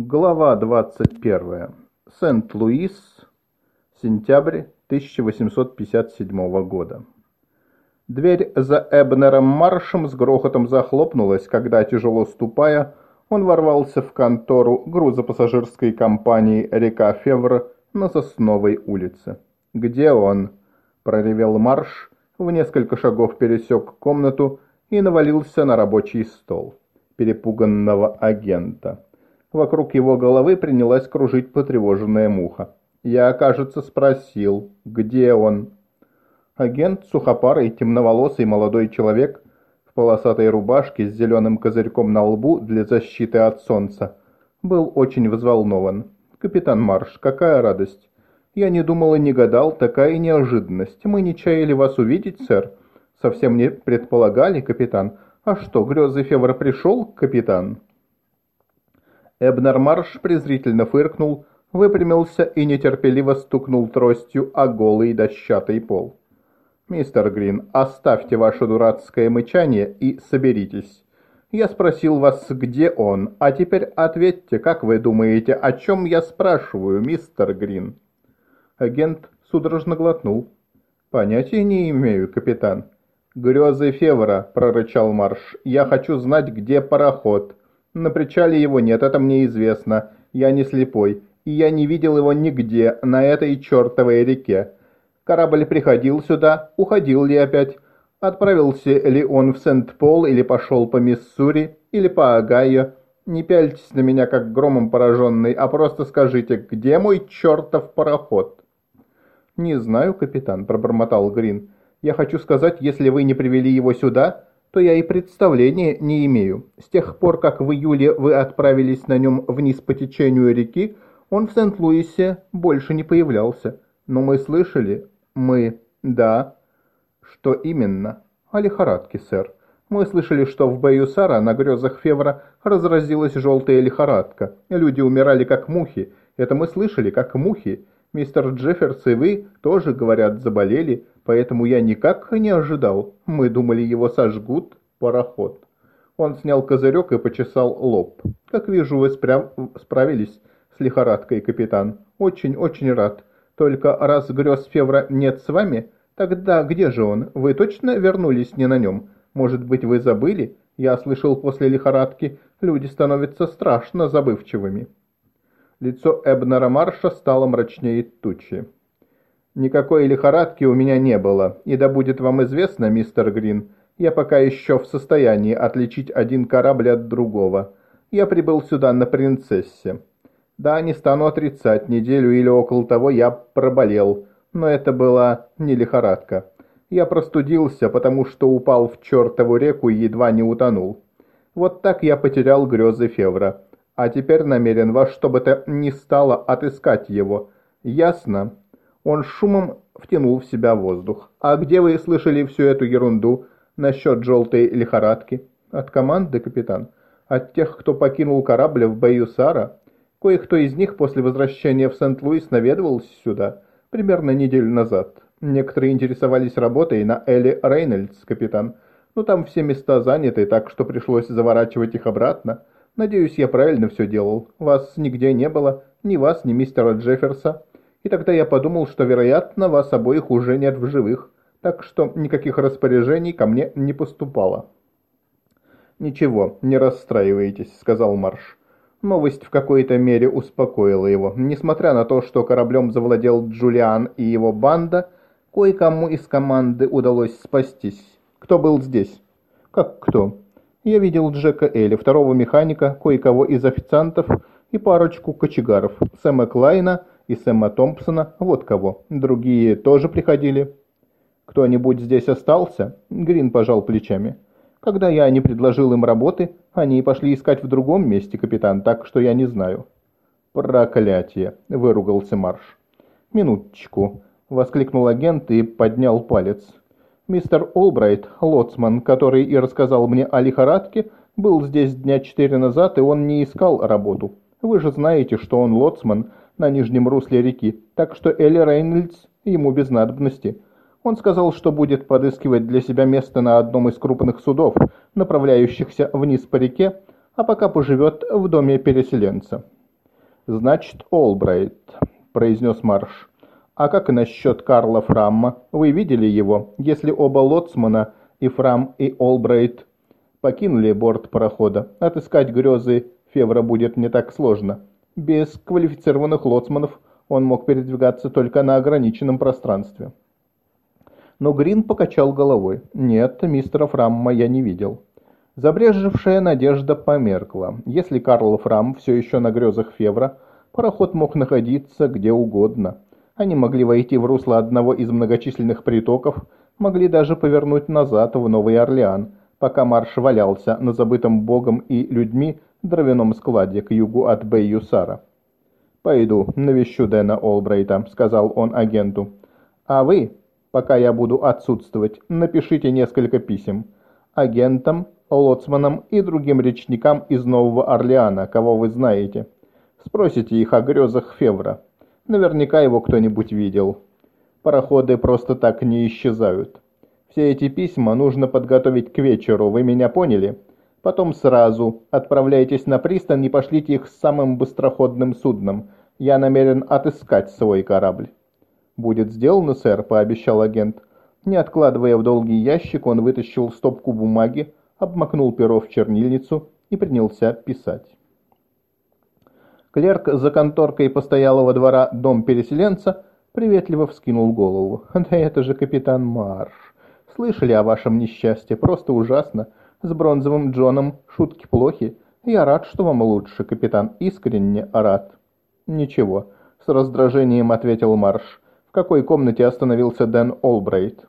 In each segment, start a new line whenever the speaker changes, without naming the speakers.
Глава 21. Сент-Луис. Сентябрь 1857 года. Дверь за Эбнером Маршем с грохотом захлопнулась, когда, тяжело ступая, он ворвался в контору грузопассажирской компании «Река Февр» на Сосновой улице. «Где он?» – проревел Марш, в несколько шагов пересек комнату и навалился на рабочий стол перепуганного агента. Вокруг его головы принялась кружить потревоженная муха. Я, кажется, спросил, где он. Агент, сухопарый, темноволосый молодой человек в полосатой рубашке с зеленым козырьком на лбу для защиты от солнца, был очень взволнован. «Капитан Марш, какая радость! Я не думал и не гадал, такая неожиданность. Мы не чаяли вас увидеть, сэр. Совсем не предполагали, капитан. А что, грезы Февра пришел, капитан?» Эбнер Марш презрительно фыркнул, выпрямился и нетерпеливо стукнул тростью о голый дощатый пол. «Мистер Грин, оставьте ваше дурацкое мычание и соберитесь. Я спросил вас, где он, а теперь ответьте, как вы думаете, о чем я спрашиваю, мистер Грин?» Агент судорожно глотнул. «Понятия не имею, капитан». «Грезы Февра», — прорычал Марш. «Я хочу знать, где пароход». На причале его нет, это мне известно. Я не слепой. И я не видел его нигде, на этой чертовой реке. Корабль приходил сюда, уходил ли опять? Отправился ли он в Сент-Пол или пошел по Миссури или по Огайо? Не пяльтесь на меня, как громом пораженный, а просто скажите, где мой чертов пароход?» «Не знаю, капитан», — пробормотал Грин. «Я хочу сказать, если вы не привели его сюда, то я и представления не имею. С тех пор, как в июле вы отправились на нем вниз по течению реки, он в Сент-Луисе больше не появлялся. Но мы слышали, мы, да. Что именно? О лихорадке, сэр. Мы слышали, что в Баюсара на грезах Февра разразилась желтая лихорадка. Люди умирали как мухи. Это мы слышали, как мухи. Мистер Джефферс и вы тоже, говорят, заболели, поэтому я никак не ожидал. Мы думали, его сожгут. Пароход. Он снял козырек и почесал лоб. Как вижу, вы спрям... справились с лихорадкой, капитан. Очень-очень рад. Только раз грез Февра нет с вами, тогда где же он? Вы точно вернулись не на нем? Может быть, вы забыли? Я слышал, после лихорадки люди становятся страшно забывчивыми. Лицо Эбнера Марша стало мрачнее тучи. «Никакой лихорадки у меня не было, и да будет вам известно, мистер Грин, я пока еще в состоянии отличить один корабль от другого. Я прибыл сюда на принцессе. Да, не стану отрицать, неделю или около того я проболел, но это была не лихорадка. Я простудился, потому что упал в чертову реку и едва не утонул. Вот так я потерял грезы Февра а теперь намерен во что бы то ни стало отыскать его. Ясно?» Он шумом втянул в себя воздух. «А где вы слышали всю эту ерунду насчет желтой лихорадки?» «От команды, капитан. От тех, кто покинул корабль в бою Сара. Кое-кто из них после возвращения в Сент-Луис наведывался сюда, примерно неделю назад. Некоторые интересовались работой на Элли Рейнольдс, капитан. Но там все места заняты, так что пришлось заворачивать их обратно. Надеюсь, я правильно все делал. Вас нигде не было, ни вас, ни мистера Джефферса. И тогда я подумал, что, вероятно, вас обоих уже нет в живых, так что никаких распоряжений ко мне не поступало». «Ничего, не расстраивайтесь», — сказал Марш. Новость в какой-то мере успокоила его. Несмотря на то, что кораблем завладел Джулиан и его банда, кое-кому из команды удалось спастись. Кто был здесь? Как кто? Я видел Джека Элли, второго механика, кое-кого из официантов и парочку кочегаров, Сэма Клайна и Сэма Томпсона, вот кого. Другие тоже приходили. Кто-нибудь здесь остался? Грин пожал плечами. Когда я не предложил им работы, они пошли искать в другом месте, капитан, так что я не знаю. «Проклятие!» – выругался Марш. «Минуточку!» – воскликнул агент и поднял палец. Мистер Олбрайт, лоцман, который и рассказал мне о лихорадке, был здесь дня четыре назад, и он не искал работу. Вы же знаете, что он лоцман на нижнем русле реки, так что Элли Рейнольдс ему без надобности. Он сказал, что будет подыскивать для себя место на одном из крупных судов, направляющихся вниз по реке, а пока поживет в доме переселенца. «Значит, Олбрайт», — произнес Марш. «А как насчет Карла Фрамма? Вы видели его? Если оба лоцмана, и Фрам, и Олбрайт, покинули борт парохода, отыскать грезы Февра будет не так сложно. Без квалифицированных лоцманов он мог передвигаться только на ограниченном пространстве». Но Грин покачал головой. «Нет, мистера Фрамма я не видел». Забрежевшая надежда померкла. Если Карл Фрам все еще на грезах Февра, пароход мог находиться где угодно. Они могли войти в русло одного из многочисленных притоков, могли даже повернуть назад в Новый Орлеан, пока марш валялся на забытом богом и людьми дровяном складе к югу от Бэй-Юсара. «Пойду, навещу Дэна Олбрейта», — сказал он агенту. «А вы, пока я буду отсутствовать, напишите несколько писем. Агентам, лоцманам и другим речникам из Нового Орлеана, кого вы знаете. Спросите их о грезах Февра. Наверняка его кто-нибудь видел. Пароходы просто так не исчезают. Все эти письма нужно подготовить к вечеру, вы меня поняли? Потом сразу отправляйтесь на пристань и пошлите их с самым быстроходным судном. Я намерен отыскать свой корабль. «Будет сделано, сэр», — пообещал агент. Не откладывая в долгий ящик, он вытащил стопку бумаги, обмакнул перо в чернильницу и принялся писать. Клерк за конторкой постоялого двора «Дом переселенца» приветливо вскинул голову. «Да это же капитан Марш! Слышали о вашем несчастье? Просто ужасно! С бронзовым Джоном шутки плохи. Я рад, что вам лучше, капитан, искренне рад». «Ничего», — с раздражением ответил Марш. «В какой комнате остановился Дэн Олбрейт?»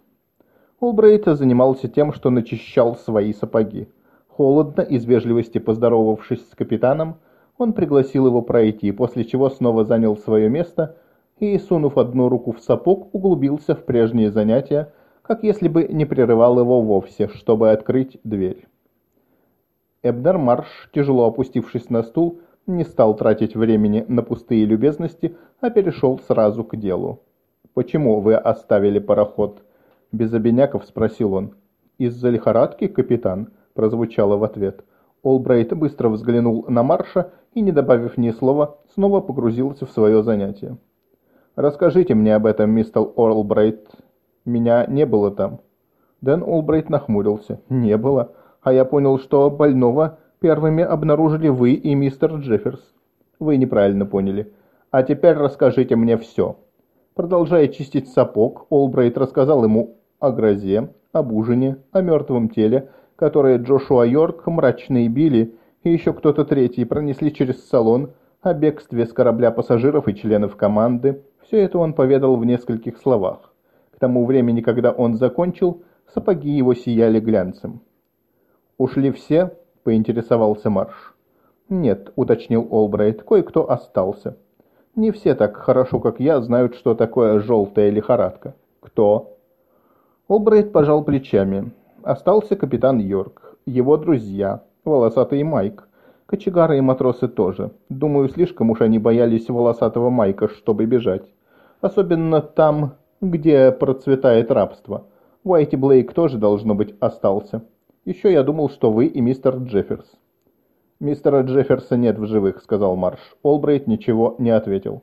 Олбрейт занимался тем, что начищал свои сапоги. Холодно, из вежливости поздоровавшись с капитаном, он пригласил его пройти, после чего снова занял свое место и, сунув одну руку в сапог, углубился в прежние занятия, как если бы не прерывал его вовсе, чтобы открыть дверь. Эбнер Марш, тяжело опустившись на стул, не стал тратить времени на пустые любезности, а перешел сразу к делу. «Почему вы оставили пароход?» Без обиняков спросил он. «Из-за лихорадки, капитан?» прозвучало в ответ. Олбрайт быстро взглянул на Марша и, не добавив ни слова, снова погрузился в свое занятие. «Расскажите мне об этом, мистер Олбрайт. Меня не было там». Дэн Олбрайт нахмурился. «Не было. А я понял, что больного первыми обнаружили вы и мистер Джефферс». «Вы неправильно поняли. А теперь расскажите мне все». Продолжая чистить сапог, Олбрайт рассказал ему о грозе, об ужине, о мертвом теле, которое Джошуа Йорк, мрачный Билли и еще кто-то третий пронесли через салон, о бегстве с корабля пассажиров и членов команды. Все это он поведал в нескольких словах. К тому времени, когда он закончил, сапоги его сияли глянцем. «Ушли все?» – поинтересовался Марш. «Нет», – уточнил Олбрайт, – «кое-кто остался». «Не все так хорошо, как я, знают, что такое желтая лихорадка». «Кто?» Олбрайт пожал плечами. Остался капитан Йорк, его друзья, волосатый Майк. Кочегары и матросы тоже. Думаю, слишком уж они боялись волосатого Майка, чтобы бежать. Особенно там, где процветает рабство. Уайти Блейк тоже, должно быть, остался. Еще я думал, что вы и мистер Джефферс. «Мистера Джефферса нет в живых», — сказал Марш. Олбрейт ничего не ответил.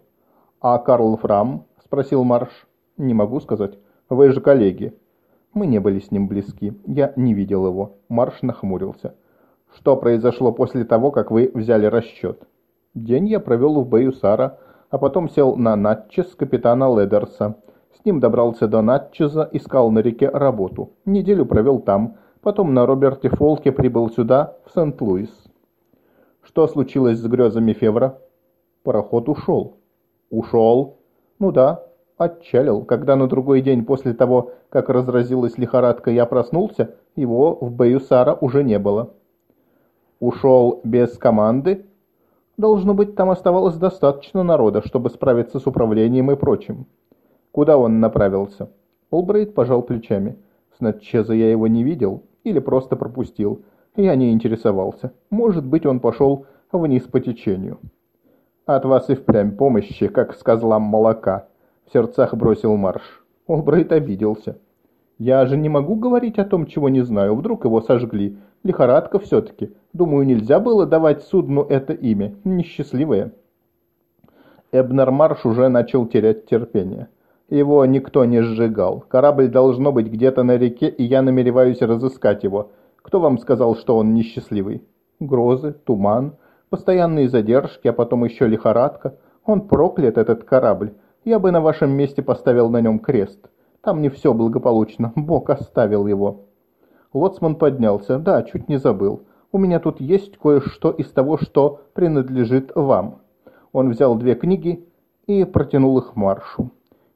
«А Карл Фрам?» — спросил Марш. «Не могу сказать. Вы же коллеги». Мы не были с ним близки. Я не видел его. Марш нахмурился. Что произошло после того, как вы взяли расчет? День я провел в Бэюсара, а потом сел на Натчес капитана Ледерса. С ним добрался до Натчеза, искал на реке работу. Неделю провел там. Потом на Роберте Фолке прибыл сюда, в Сент-Луис. Что случилось с грезами Февра? Пароход ушел. Ушел? Ну да, отчалил. Когда на другой день после того, как разразилась лихорадка, я проснулся, его в Баюсара уже не было. Ушел без команды? Должно быть, там оставалось достаточно народа, чтобы справиться с управлением и прочим. Куда он направился? Олбрейт пожал плечами. С Натчеза я его не видел или просто пропустил. Я не интересовался. Может быть, он пошел вниз по течению. От вас и впрямь помощи, как с козлам молока. В сердцах бросил Марш. Олбрайт обиделся. «Я же не могу говорить о том, чего не знаю. Вдруг его сожгли. Лихорадка все-таки. Думаю, нельзя было давать судну это имя. Несчастливое». Эбнер Марш уже начал терять терпение. Его никто не сжигал. Корабль должно быть где-то на реке, и я намереваюсь разыскать его. Кто вам сказал, что он несчастливый? Грозы, туман, постоянные задержки, а потом еще лихорадка. Он проклят, этот корабль. Я бы на вашем месте поставил на нем крест. Там не все благополучно. Бог оставил его. Лоцман поднялся. Да, чуть не забыл. У меня тут есть кое-что из того, что принадлежит вам. Он взял две книги и протянул их Маршу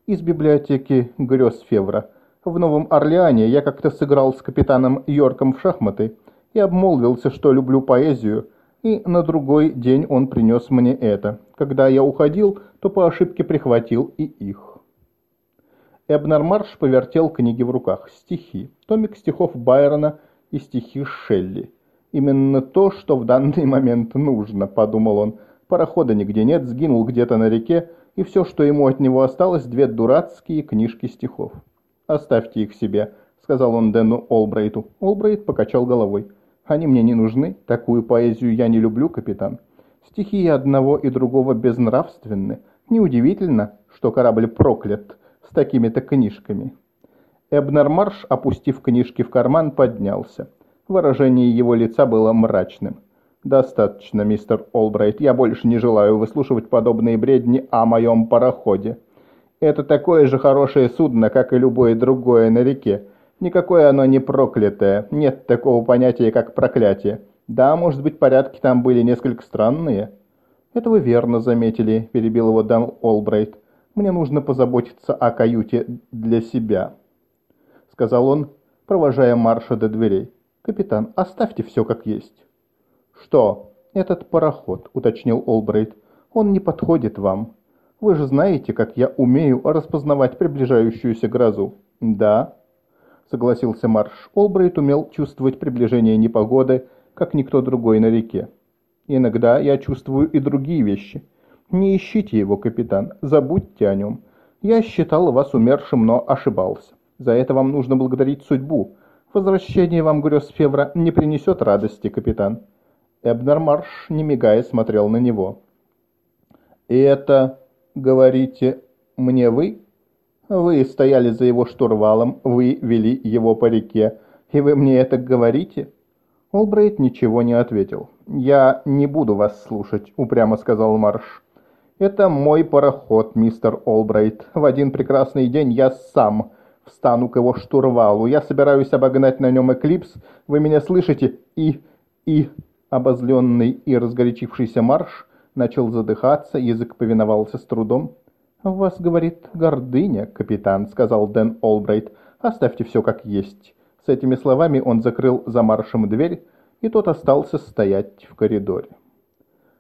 из библиотеки грез Февра. В Новом Орлеане я как-то сыграл с капитаном Йорком в шахматы и обмолвился, что люблю поэзию, и на другой день он принес мне это. Когда я уходил, то по ошибке прихватил и их. Эбнер Марш повертел книги в руках. Стихи. Томик стихов Байрона и стихи Шелли. Именно то, что в данный момент нужно, подумал он. Парохода нигде нет, сгинул где-то на реке, и все, что ему от него осталось, две дурацкие книжки стихов. «Оставьте их себе», — сказал он Дэну Олбрейту. Олбрейт покачал головой. «Они мне не нужны, такую поэзию я не люблю, капитан. Стихи одного и другого безнравственны. Неудивительно, что корабль проклят с такими-то книжками». Эбнер Марш, опустив книжки в карман, поднялся. Выражение его лица было мрачным. «Достаточно, мистер Олбрайт. Я больше не желаю выслушивать подобные бредни о моем пароходе. Это такое же хорошее судно, как и любое другое на реке. Никакое оно не проклятое. Нет такого понятия, как проклятие. Да, может быть, порядки там были несколько странные». «Это вы верно заметили», — перебил его Дан Олбрайт. «Мне нужно позаботиться о каюте для себя», — сказал он, провожая Марша до дверей. «Капитан, оставьте все как есть». «Что?» «Этот пароход», — уточнил Олбрейт. «Он не подходит вам. Вы же знаете, как я умею распознавать приближающуюся грозу». «Да», — согласился Марш. Олбрейт умел чувствовать приближение непогоды, как никто другой на реке. «Иногда я чувствую и другие вещи. Не ищите его, капитан, забудьте о нем. Я считал вас умершим, но ошибался. За это вам нужно благодарить судьбу. Возвращение вам грез Февра не принесет радости, капитан». Эбнермарш, не мигая, смотрел на него. «И это, говорите, мне вы? Вы стояли за его штурвалом, вы вели его по реке, и вы мне это говорите?» Олбрейт ничего не ответил. «Я не буду вас слушать», — упрямо сказал Марш. «Это мой пароход, мистер Олбрейт. В один прекрасный день я сам встану к его штурвалу. Я собираюсь обогнать на нем эклипс. Вы меня слышите? И... и...» Обозленный и разгорячившийся марш начал задыхаться, язык повиновался с трудом. «В вас, говорит, гордыня, капитан», — сказал Дэн Олбрайт. «Оставьте все как есть». С этими словами он закрыл за маршем дверь, и тот остался стоять в коридоре.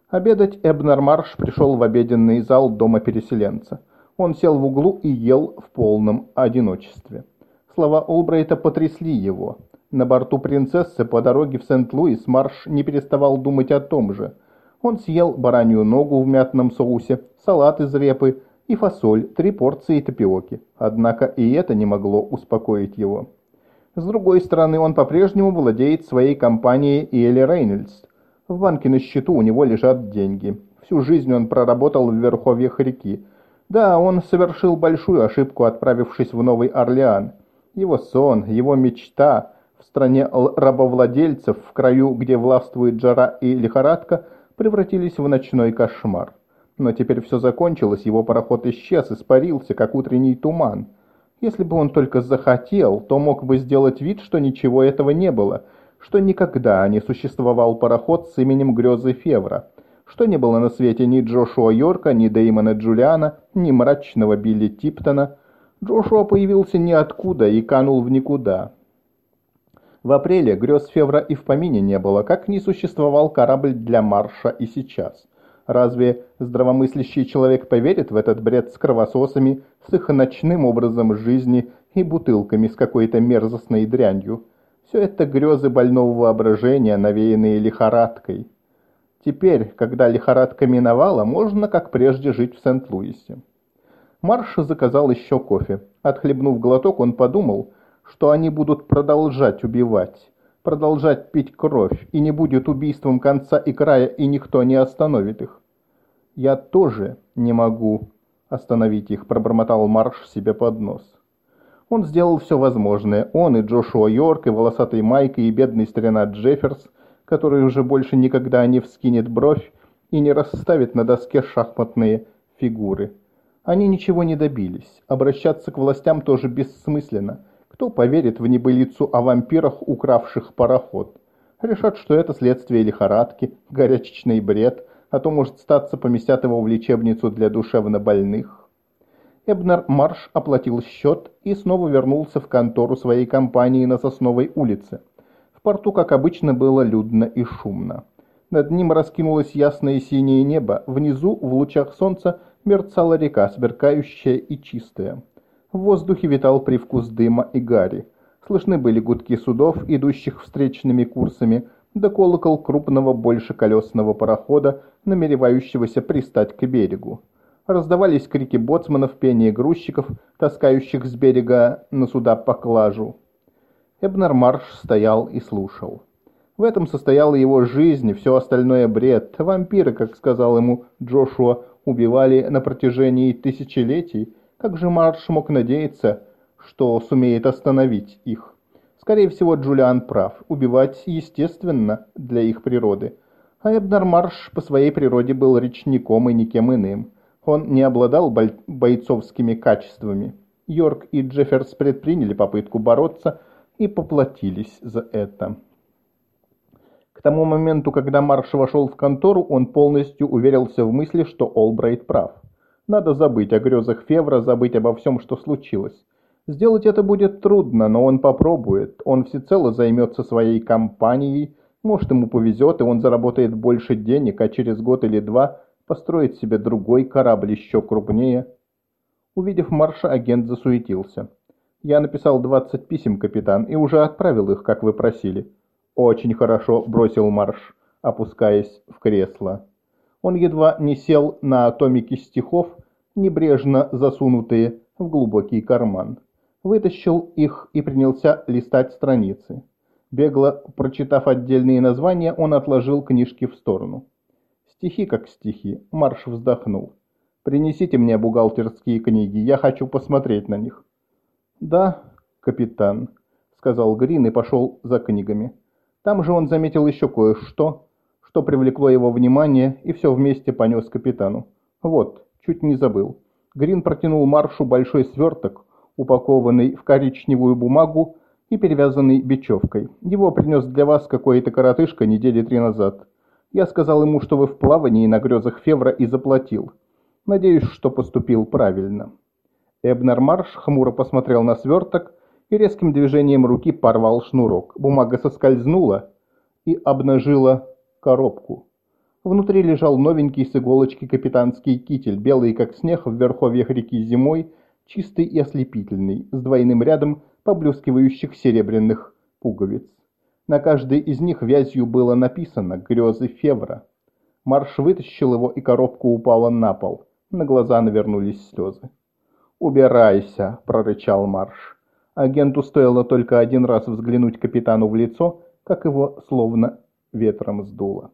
Обедать Эбнер Марш пришел в обеденный зал дома переселенца. Он сел в углу и ел в полном одиночестве. Слова Олбрайта потрясли его. На борту «Принцессы» по дороге в Сент-Луис Марш не переставал думать о том же. Он съел баранью ногу в мятном соусе, салат из репы и фасоль, три порции тапиоки. Однако и это не могло успокоить его. С другой стороны, он по-прежнему владеет своей компанией Иэли Рейнольдс. В банке на счету у него лежат деньги. Всю жизнь он проработал в верховьях реки. Да, он совершил большую ошибку, отправившись в Новый Орлеан. Его сон, его мечта в стране рабовладельцев, в краю, где властвует жара и лихорадка, превратились в ночной кошмар. Но теперь все закончилось, его пароход исчез, испарился, как утренний туман. Если бы он только захотел, то мог бы сделать вид, что ничего этого не было, что никогда не существовал пароход с именем Грезы Февра, что не было на свете ни Джошуа Йорка, ни Деймона Джулиана, ни мрачного Билли Типтона. Джошуа появился ниоткуда и канул в никуда. В апреле грез Февра и в помине не было, как не существовал корабль для марша и сейчас. Разве здравомыслящий человек поверит в этот бред с кровососами, с их ночным образом жизни и бутылками с какой-то мерзостной дрянью? Все это грезы больного воображения, навеянные лихорадкой. Теперь, когда лихорадка миновала, можно, как прежде, жить в Сент-Луисе. Марш заказал еще кофе. Отхлебнув глоток, он подумал, что они будут продолжать убивать, продолжать пить кровь, и не будет убийством конца и края, и никто не остановит их. «Я тоже не могу остановить их», — пробормотал Марш себе под нос. Он сделал все возможное. Он и Джошуа Йорк, и волосатый Майк, и бедный старина Джефферс, который уже больше никогда не вскинет бровь и не расставит на доске шахматные фигуры. Они ничего не добились. Обращаться к властям тоже бессмысленно. Кто поверит в небылицу о вампирах, укравших пароход? Решат, что это следствие лихорадки, горячечный бред, а то, может, статься поместят его в лечебницу для душевнобольных. Эбнер Марш оплатил счет и снова вернулся в контору своей компании на Сосновой улице. В порту, как обычно, было людно и шумно. Над ним раскинулось ясное синее небо, внизу, в лучах солнца, мерцала река, сверкающая и чистая. В воздухе витал привкус дыма и гари. Слышны были гудки судов, идущих встречными курсами, да колокол крупного больше колесного парохода, намеревающегося пристать к берегу. Раздавались крики боцманов, пение грузчиков, таскающих с берега на суда поклажу. Эбнер Марш стоял и слушал. В этом состояла его жизнь все остальное бред. Вампиры, как сказал ему Джошуа, убивали на протяжении тысячелетий, как же Марш мог надеяться, что сумеет остановить их? Скорее всего, Джулиан прав. Убивать естественно для их природы. А Эбнер Марш по своей природе был речником и никем иным. Он не обладал бойцовскими качествами. Йорк и Джефферс предприняли попытку бороться и поплатились за это. К тому моменту, когда Марш вошел в контору, он полностью уверился в мысли, что Олбрайт прав. Надо забыть о грезах Февра, забыть обо всем, что случилось. Сделать это будет трудно, но он попробует. Он всецело займется своей компанией. Может, ему повезет, и он заработает больше денег, а через год или два построит себе другой корабль еще крупнее. Увидев Марша, агент засуетился. «Я написал 20 писем, капитан, и уже отправил их, как вы просили». «Очень хорошо», — бросил Марш, опускаясь в кресло. Он едва не сел на томики стихов, небрежно засунутые в глубокий карман. Вытащил их и принялся листать страницы. Бегло прочитав отдельные названия, он отложил книжки в сторону. Стихи как стихи. Марш вздохнул. «Принесите мне бухгалтерские книги, я хочу посмотреть на них». «Да, капитан», — сказал Грин и пошел за книгами. Там же он заметил еще кое-что, что привлекло его внимание, и все вместе понес капитану. Вот, чуть не забыл. Грин протянул Маршу большой сверток, упакованный в коричневую бумагу и перевязанный бечевкой. Его принес для вас какой-то коротышка недели три назад. Я сказал ему, что вы в плавании на грезах Февра и заплатил. Надеюсь, что поступил правильно. Эбнер Марш хмуро посмотрел на сверток и резким движением руки порвал шнурок. Бумага соскользнула и обнажила коробку. Внутри лежал новенький с иголочки капитанский китель, белый как снег в верховьях реки зимой, чистый и ослепительный, с двойным рядом поблескивающих серебряных пуговиц. На каждой из них вязью было написано «Грезы Февра». Марш вытащил его, и коробка упала на пол. На глаза навернулись слезы. «Убирайся!» – прорычал Марш. Агенту стоило только один раз взглянуть капитану в лицо, как его словно ветром сдуло.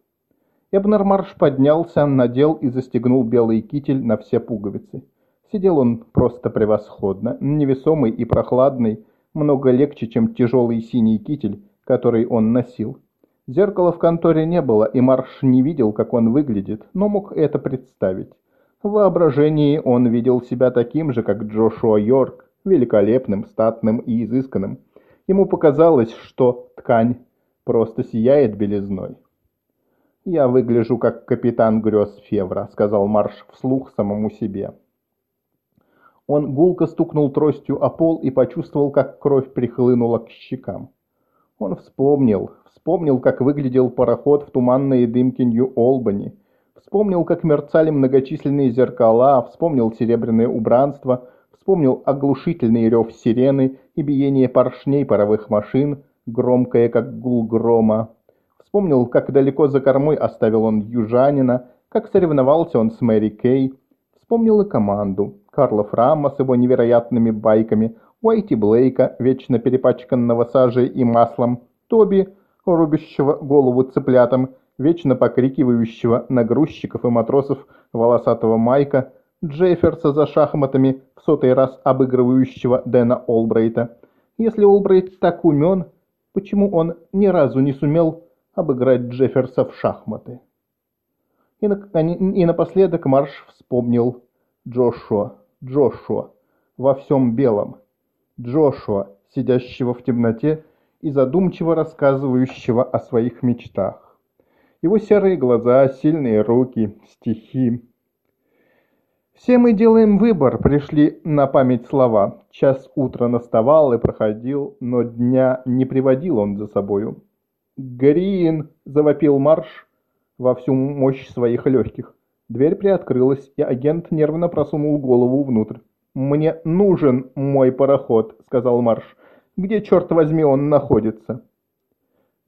Эбнер Марш поднялся, надел и застегнул белый китель на все пуговицы. Сидел он просто превосходно, невесомый и прохладный, много легче, чем тяжелый синий китель, который он носил. Зеркала в конторе не было, и Марш не видел, как он выглядит, но мог это представить. В воображении он видел себя таким же, как Джошуа Йорк, великолепным, статным и изысканным. Ему показалось, что ткань просто сияет белизной. «Я выгляжу как капитан грез Февра», — сказал Марш вслух самому себе. Он гулко стукнул тростью о пол и почувствовал, как кровь прихлынула к щекам. Он вспомнил, вспомнил, как выглядел пароход в туманной дымке Нью-Олбани, вспомнил, как мерцали многочисленные зеркала, вспомнил серебряное убранство, вспомнил оглушительный рев сирены и биение поршней паровых машин, громкое, как гул грома. Вспомнил, как далеко за кормой оставил он южанина, как соревновался он с Мэри Кей. Вспомнил и команду. Карла Фрамма с его невероятными байками, Уайти Блейка, вечно перепачканного сажей и маслом, Тоби, рубящего голову цыплятам, вечно покрикивающего на грузчиков и матросов волосатого Майка, Джефферса за шахматами, в сотый раз обыгрывающего Дэна Олбрейта. Если Олбрейт так умен, почему он ни разу не сумел обыграть Джефферса в шахматы? И, на, и напоследок Марш вспомнил Джошуа, Джошуа, во всем белом. Джошуа, сидящего в темноте и задумчиво рассказывающего о своих мечтах. Его серые глаза, сильные руки, стихи. Все мы делаем выбор, пришли на память слова. Час утра наставал и проходил, но дня не приводил он за собою. «Грин!» — завопил марш во всю мощь своих легких. Дверь приоткрылась, и агент нервно просунул голову внутрь. «Мне нужен мой пароход», — сказал Марш. «Где, черт возьми, он находится?»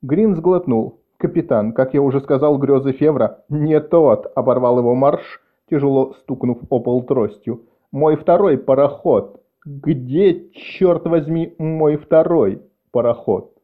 Грин сглотнул. «Капитан, как я уже сказал, грезы Февра, не тот», — оборвал его Марш, тяжело стукнув о пол тростью. «Мой второй пароход! Где, черт возьми, мой второй пароход?»